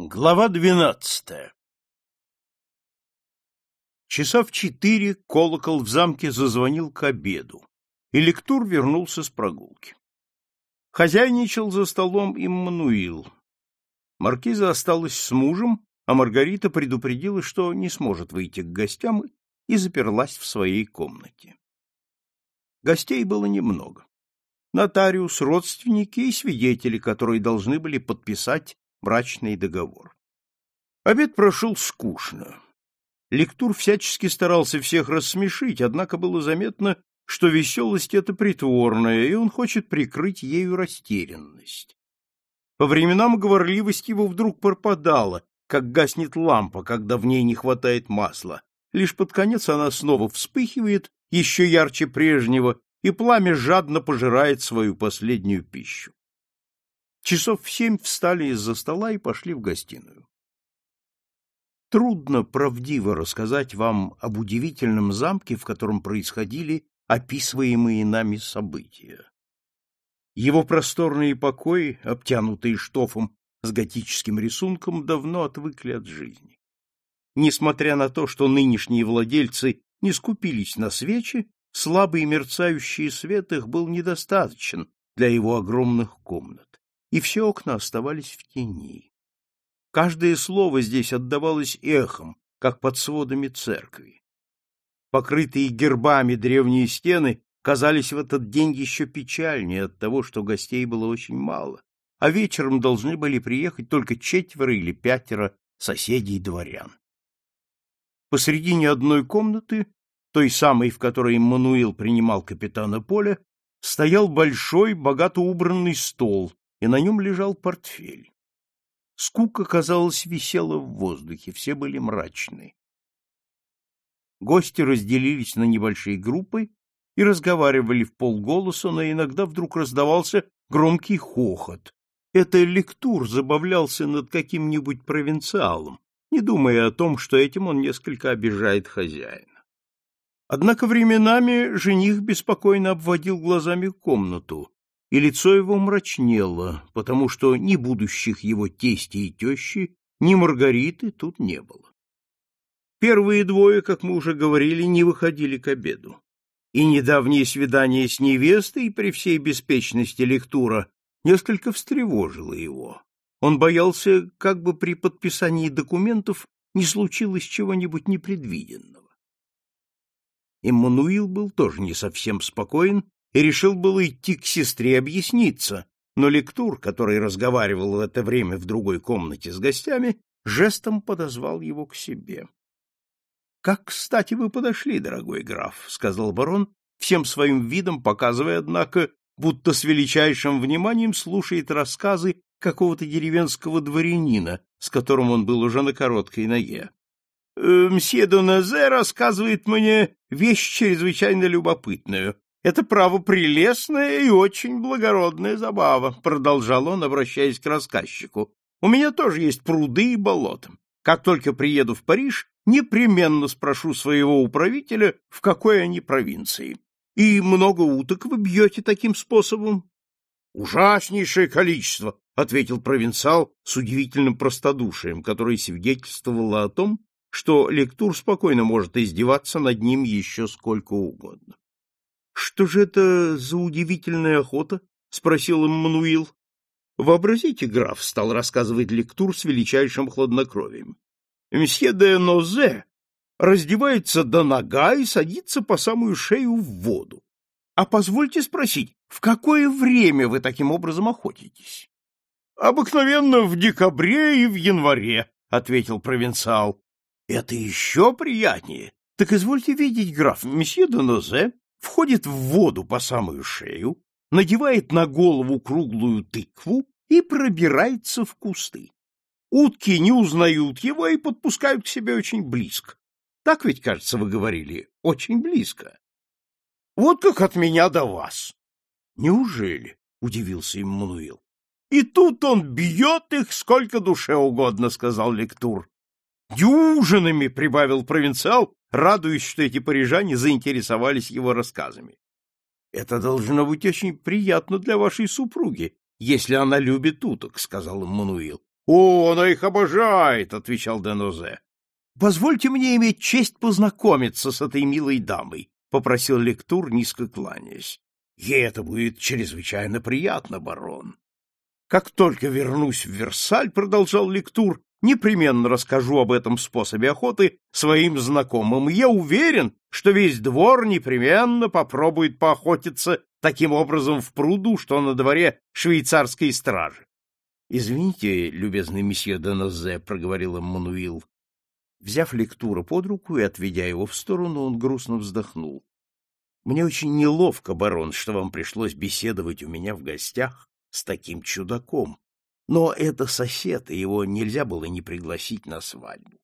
Глава двенадцатая Часа в четыре колокол в замке зазвонил к обеду, и Лектур вернулся с прогулки. Хозяйничал за столом Иммануил. Маркиза осталась с мужем, а Маргарита предупредила, что не сможет выйти к гостям, и заперлась в своей комнате. Гостей было немного. Нотариус, родственники и свидетели, которые должны были подписать брачный договор. Обед прошел скучно. Лектур всячески старался всех рассмешить, однако было заметно, что веселость эта притворная, и он хочет прикрыть ею растерянность. По временам говорливость его вдруг пропадала, как гаснет лампа, когда в ней не хватает масла. Лишь под конец она снова вспыхивает, еще ярче прежнего, и пламя жадно пожирает свою последнюю пищу. Часов в семь встали из-за стола и пошли в гостиную. Трудно правдиво рассказать вам об удивительном замке, в котором происходили описываемые нами события. Его просторные покои, обтянутые штофом с готическим рисунком, давно отвыкли от жизни. Несмотря на то, что нынешние владельцы не скупились на свечи, слабый мерцающий свет их был недостаточен для его огромных комнат и все окна оставались в тени. Каждое слово здесь отдавалось эхом, как под сводами церкви. Покрытые гербами древние стены казались в этот день еще печальнее от того, что гостей было очень мало, а вечером должны были приехать только четверо или пятеро соседей дворян. Посредине одной комнаты, той самой, в которой Мануил принимал капитана Поля, стоял большой, богато убранный стол, и на нем лежал портфель. Скука, казалось, висела в воздухе, все были мрачны. Гости разделились на небольшие группы и разговаривали в полголоса, но иногда вдруг раздавался громкий хохот. Это лектур забавлялся над каким-нибудь провинциалом, не думая о том, что этим он несколько обижает хозяина. Однако временами жених беспокойно обводил глазами комнату, и лицо его мрачнело, потому что ни будущих его тести и тещи, ни Маргариты тут не было. Первые двое, как мы уже говорили, не выходили к обеду. И недавнее свидание с невестой при всей беспечности лектура несколько встревожило его. Он боялся, как бы при подписании документов не случилось чего-нибудь непредвиденного. Иммануил был тоже не совсем спокоен и решил было идти к сестре объясниться, но лектур, который разговаривал в это время в другой комнате с гостями, жестом подозвал его к себе. — Как кстати вы подошли, дорогой граф, — сказал барон, всем своим видом показывая, однако, будто с величайшим вниманием слушает рассказы какого-то деревенского дворянина, с которым он был уже на короткой ноге. «Э, — Мсье Доназе рассказывает мне вещь чрезвычайно любопытную, это право прелестная и очень благородная забава, продолжал он, обращаясь к рассказчику. У меня тоже есть пруды и болота. Как только приеду в Париж, непременно спрошу своего управителя, в какой они провинции. И много уток вы бьете таким способом? Ужаснейшее количество, ответил провинциал с удивительным простодушием, которое свидетельствовало о том, что лектур спокойно может издеваться над ним еще сколько угодно. Что же это за удивительная охота? спросил Эммануил. Вообразите, граф, стал рассказывать лектур с величайшим хладнокровием. Месье де Нозе раздевается до нога и садится по самую шею в воду. А позвольте спросить, в какое время вы таким образом охотитесь? Обыкновенно в декабре и в январе, ответил провинциал. Это еще приятнее. Так извольте видеть, граф, месье де Нозе входит в воду по самую шею, надевает на голову круглую тыкву и пробирается в кусты. Утки не узнают его и подпускают к себе очень близко. Так ведь, кажется, вы говорили, очень близко. Вот как от меня до вас. Неужели? — удивился Иммануил. И тут он бьет их сколько душе угодно, — сказал Лектур. Дюжинами, — прибавил провинциал, радуясь, что эти парижане заинтересовались его рассказами. — Это должно быть очень приятно для вашей супруги, если она любит уток, — сказал Мануил. О, она их обожает, отвечал Денозе. Позвольте мне иметь честь познакомиться с этой милой дамой, попросил лектур, низко кланяясь. Ей это будет чрезвычайно приятно, барон. Как только вернусь в Версаль, продолжал лектур, непременно расскажу об этом способе охоты своим знакомым. Я уверен, что весь двор непременно попробует поохотиться таким образом в пруду, что на дворе швейцарской стражи. — Извините, любезный месье Денозе, — проговорил Эммануил. Взяв лектуру под руку и отведя его в сторону, он грустно вздохнул. — Мне очень неловко, барон, что вам пришлось беседовать у меня в гостях с таким чудаком. Но это сосед, и его нельзя было не пригласить на свадьбу.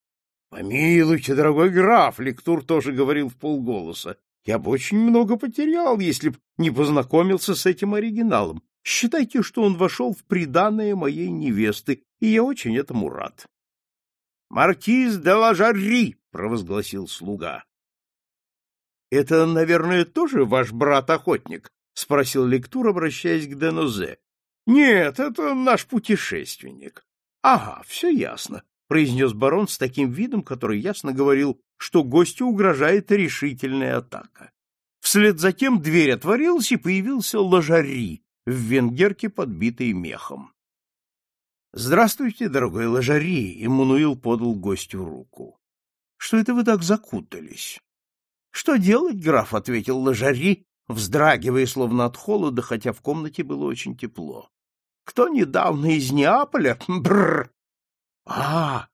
— Помилуйте, дорогой граф, — Лектур тоже говорил в полголоса, — я бы очень много потерял, если б не познакомился с этим оригиналом. Считайте, что он вошел в приданое моей невесты, и я очень этому рад. — Маркиз де Лажарри! — провозгласил слуга. — Это, наверное, тоже ваш брат-охотник? — спросил Лектур, обращаясь к Денозе. — Нет, это наш путешественник. — Ага, все ясно произнес барон с таким видом, который ясно говорил, что гостю угрожает решительная атака. Вслед за тем дверь отворилась, и появился ложари в венгерке, подбитой мехом. — Здравствуйте, дорогой ложари! — Эммануил подал гостю руку. — Что это вы так закутались? — Что делать, граф? — ответил ложари, вздрагивая словно от холода, хотя в комнате было очень тепло. — Кто недавно из Неаполя? Бррр! А,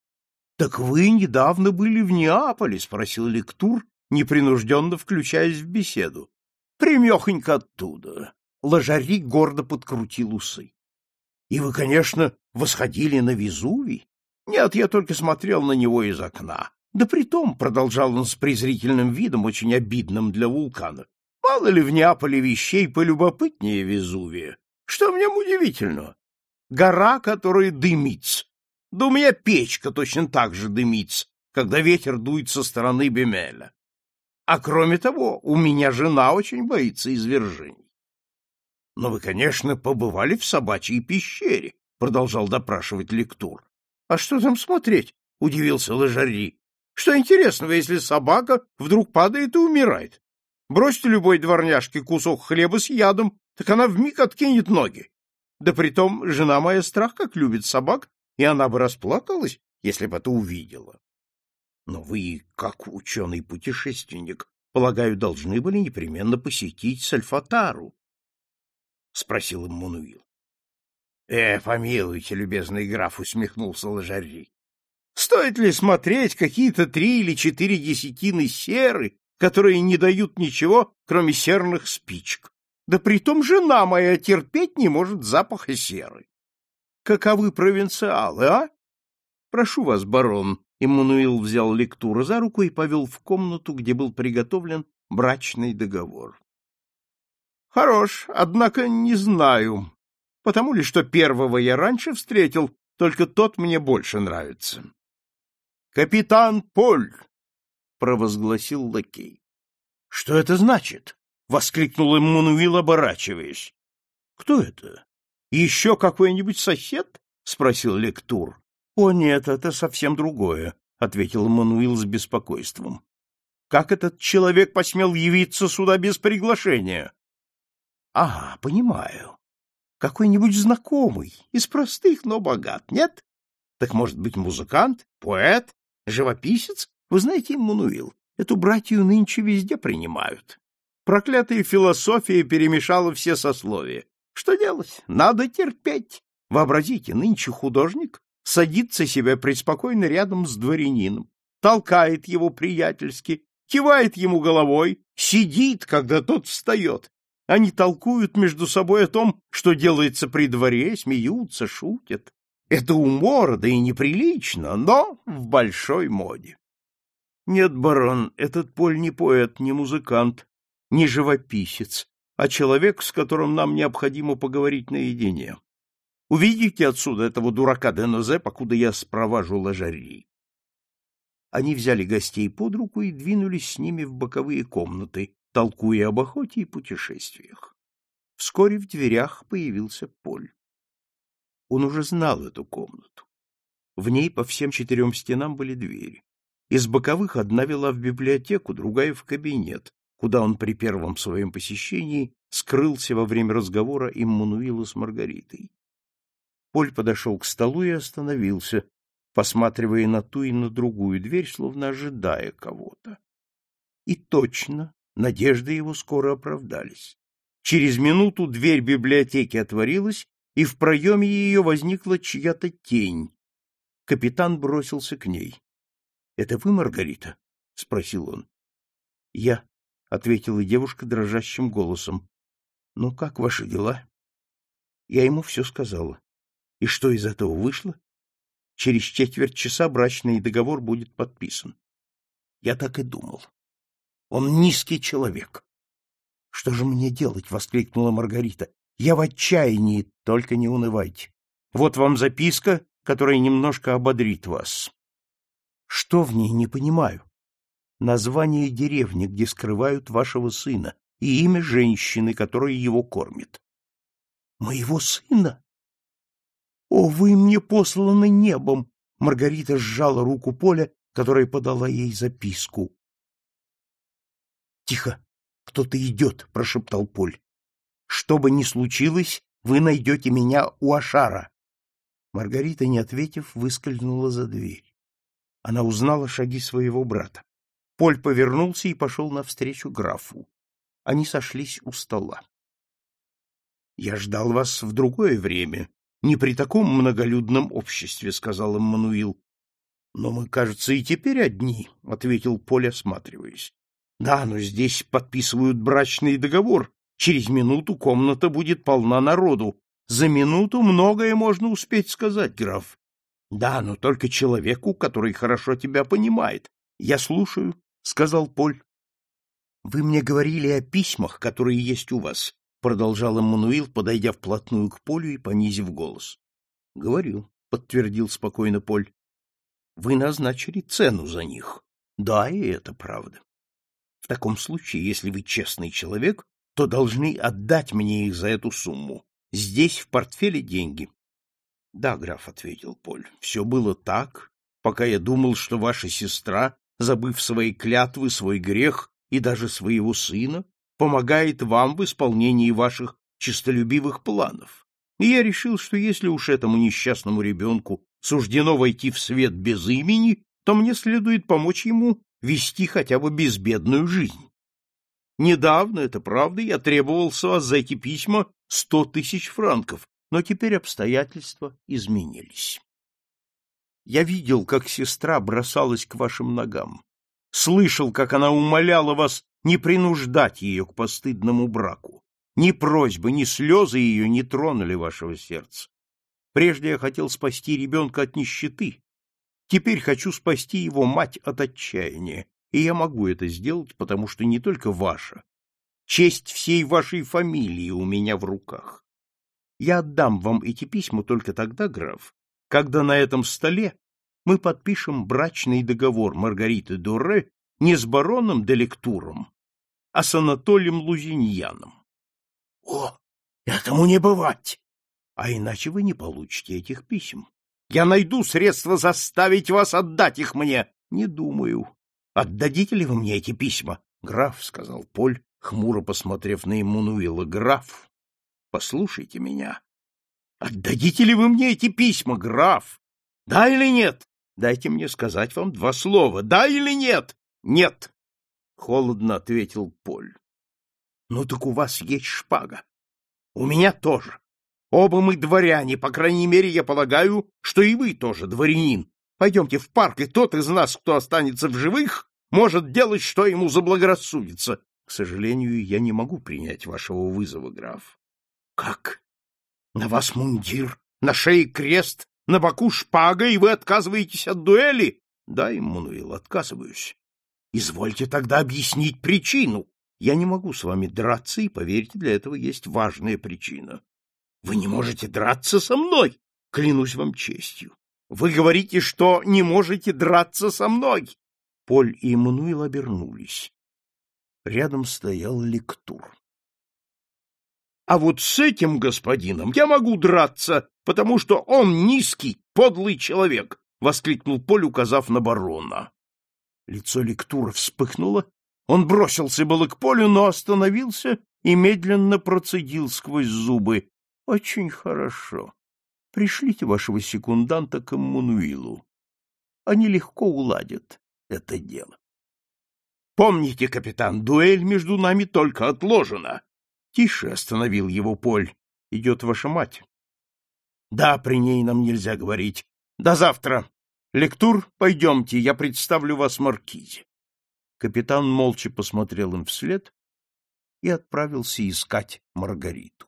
так вы недавно были в Неаполе, спросил лектур, непринужденно включаясь в беседу. Примехонько оттуда. Ложари гордо подкрутил усы. И вы, конечно, восходили на Везувий? Нет, я только смотрел на него из окна. Да притом, продолжал он с презрительным видом, очень обидным для вулкана, мало ли в Неаполе вещей полюбопытнее Везувия. Что в нем удивительного? Гора, которая дымится, да у меня печка точно так же дымится, когда ветер дует со стороны Бемеля. А кроме того, у меня жена очень боится извержений. — Но вы, конечно, побывали в собачьей пещере, — продолжал допрашивать лектур. — А что там смотреть? — удивился Ложари. — Что интересного, если собака вдруг падает и умирает? Бросьте любой дворняжке кусок хлеба с ядом, так она вмиг откинет ноги. Да притом жена моя страх как любит собак, и она бы расплакалась, если бы это увидела. Но вы, как ученый-путешественник, полагаю, должны были непременно посетить Сальфатару? — спросил Эммануил. — Э, помилуйте, любезный граф, — усмехнулся Ложарри. — Стоит ли смотреть какие-то три или четыре десятины серы, которые не дают ничего, кроме серных спичек? Да притом жена моя терпеть не может запаха серы. Каковы провинциалы, а? Прошу вас, барон. Иммануил взял лектуру за руку и повел в комнату, где был приготовлен брачный договор. Хорош, однако не знаю, потому ли, что первого я раньше встретил, только тот мне больше нравится. Капитан Поль, провозгласил лакей. Что это значит? воскликнул Эммануил, оборачиваясь. Кто это? Еще какой-нибудь сосед? спросил лектур. О нет, это совсем другое, ответил Мануил с беспокойством. Как этот человек посмел явиться сюда без приглашения? Ага, понимаю. Какой-нибудь знакомый, из простых, но богат, нет? Так может быть музыкант, поэт, живописец? Вы знаете, Мануил, эту братью нынче везде принимают. Проклятая философия перемешала все сословия. Что делать? Надо терпеть. Вообразите, нынче художник садится себя преспокойно рядом с дворянином, толкает его приятельски, кивает ему головой, сидит, когда тот встает. Они толкуют между собой о том, что делается при дворе, смеются, шутят. Это умор, и неприлично, но в большой моде. Нет, барон, этот Поль не поэт, не музыкант, не живописец, а человек, с которым нам необходимо поговорить наедине. Увидите отсюда этого дурака Денозе, покуда я спроважу ложари. Они взяли гостей под руку и двинулись с ними в боковые комнаты, толкуя об охоте и путешествиях. Вскоре в дверях появился Поль. Он уже знал эту комнату. В ней по всем четырем стенам были двери. Из боковых одна вела в библиотеку, другая — в кабинет, куда он при первом своем посещении скрылся во время разговора Иммануила с Маргаритой. Поль подошел к столу и остановился, посматривая на ту и на другую дверь, словно ожидая кого-то. И точно, надежды его скоро оправдались. Через минуту дверь библиотеки отворилась, и в проеме ее возникла чья-то тень. Капитан бросился к ней. — Это вы, Маргарита? — спросил он. — Я, — ответила девушка дрожащим голосом. — Ну, как ваши дела? Я ему все сказала. И что из этого вышло? Через четверть часа брачный договор будет подписан. Я так и думал. Он низкий человек. Что же мне делать? воскликнула Маргарита. Я в отчаянии, только не унывайте. Вот вам записка, которая немножко ободрит вас. Что в ней, не понимаю. Название деревни, где скрывают вашего сына, и имя женщины, которая его кормит. Моего сына? О, вы мне посланы небом! Маргарита сжала руку Поля, которая подала ей записку. Тихо, кто-то идет, прошептал Поль. Что бы ни случилось, вы найдете меня у Ашара. Маргарита, не ответив, выскользнула за дверь. Она узнала шаги своего брата. Поль повернулся и пошел навстречу графу. Они сошлись у стола. — Я ждал вас в другое время, не при таком многолюдном обществе, — сказал Эммануил. — Но мы, кажется, и теперь одни, — ответил Поль, осматриваясь. — Да, но здесь подписывают брачный договор. Через минуту комната будет полна народу. За минуту многое можно успеть сказать, граф. — Да, но только человеку, который хорошо тебя понимает. Я слушаю, — сказал Поль. — Вы мне говорили о письмах, которые есть у вас, — продолжал Эммануил, подойдя вплотную к Полю и понизив голос. — Говорю, — подтвердил спокойно Поль. — Вы назначили цену за них. Да, и это правда. В таком случае, если вы честный человек, то должны отдать мне их за эту сумму. Здесь в портфеле деньги. — Да, граф, — ответил Поль, — все было так, пока я думал, что ваша сестра, забыв свои клятвы, свой грех и даже своего сына, помогает вам в исполнении ваших честолюбивых планов. И я решил, что если уж этому несчастному ребенку суждено войти в свет без имени, то мне следует помочь ему вести хотя бы безбедную жизнь. Недавно, это правда, я требовал с вас за эти письма сто тысяч франков, но теперь обстоятельства изменились. Я видел, как сестра бросалась к вашим ногам, слышал, как она умоляла вас не принуждать ее к постыдному браку. Ни просьбы, ни слезы ее не тронули вашего сердца. Прежде я хотел спасти ребенка от нищеты, теперь хочу спасти его мать от отчаяния, и я могу это сделать, потому что не только ваша, честь всей вашей фамилии у меня в руках. Я отдам вам эти письма только тогда, граф, когда на этом столе мы подпишем брачный договор Маргариты Дуре не с бароном де Лектуром, а с Анатолием Лузиньяном. — О, этому не бывать! А иначе вы не получите этих писем. Я найду средства заставить вас отдать их мне. Не думаю. Отдадите ли вы мне эти письма? Граф, — сказал Поль, хмуро посмотрев на Эммануила. Граф, послушайте меня. Отдадите ли вы мне эти письма, граф? Да или нет? Дайте мне сказать вам два слова. Да или нет? Нет. Холодно ответил Поль. Ну так у вас есть шпага. У меня тоже. Оба мы дворяне, по крайней мере, я полагаю, что и вы тоже дворянин. Пойдемте в парк, и тот из нас, кто останется в живых, может делать, что ему заблагорассудится. К сожалению, я не могу принять вашего вызова, граф. Как? На вас мундир, на шее крест, на боку шпага, и вы отказываетесь от дуэли? Да, Иммануил, отказываюсь. Извольте тогда объяснить причину. Я не могу с вами драться, и, поверьте, для этого есть важная причина. Вы не можете драться со мной, клянусь вам честью. Вы говорите, что не можете драться со мной. Поль и Эммануил обернулись. Рядом стоял лектур. А вот с этим господином я могу драться, потому что он низкий, подлый человек, — воскликнул Поль, указав на барона. Лицо лектура вспыхнуло, он бросился было к Полю, но остановился и медленно процедил сквозь зубы. — Очень хорошо. Пришлите вашего секунданта к Эммануилу. Они легко уладят это дело. Помните, капитан, дуэль между нами только отложена. Тише остановил его Поль. Идет ваша мать. Да, при ней нам нельзя говорить. До завтра. Лектур, пойдемте, я представлю вас маркизе. Капитан молча посмотрел им вслед и отправился искать Маргариту.